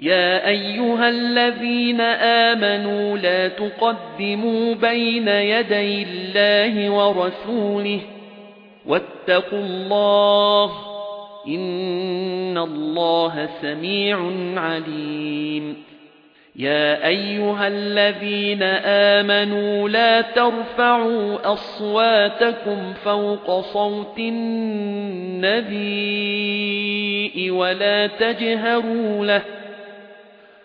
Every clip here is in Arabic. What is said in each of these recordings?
يا أيها الذين آمنوا لا تقدموا بين يدي الله ورسوله واتقوا الله إن الله سميع عليم. يا أيها الذين آمنوا لا ترفعوا أصواتكم فوق صوت النبي ولا تجهروا له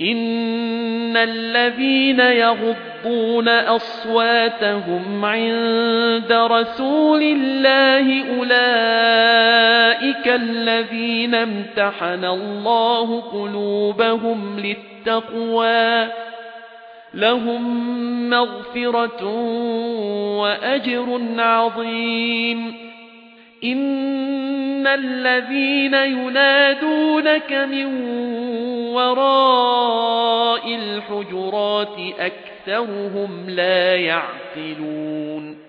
إن الذين يغضون أصواتهم عند رسول الله أولئك الذين امتحن الله قلوبهم للتقوى لهم مغفرة وأجر عظيم إن الذين ينادونك من وراء الحجرات أكثرهم لا يعقلون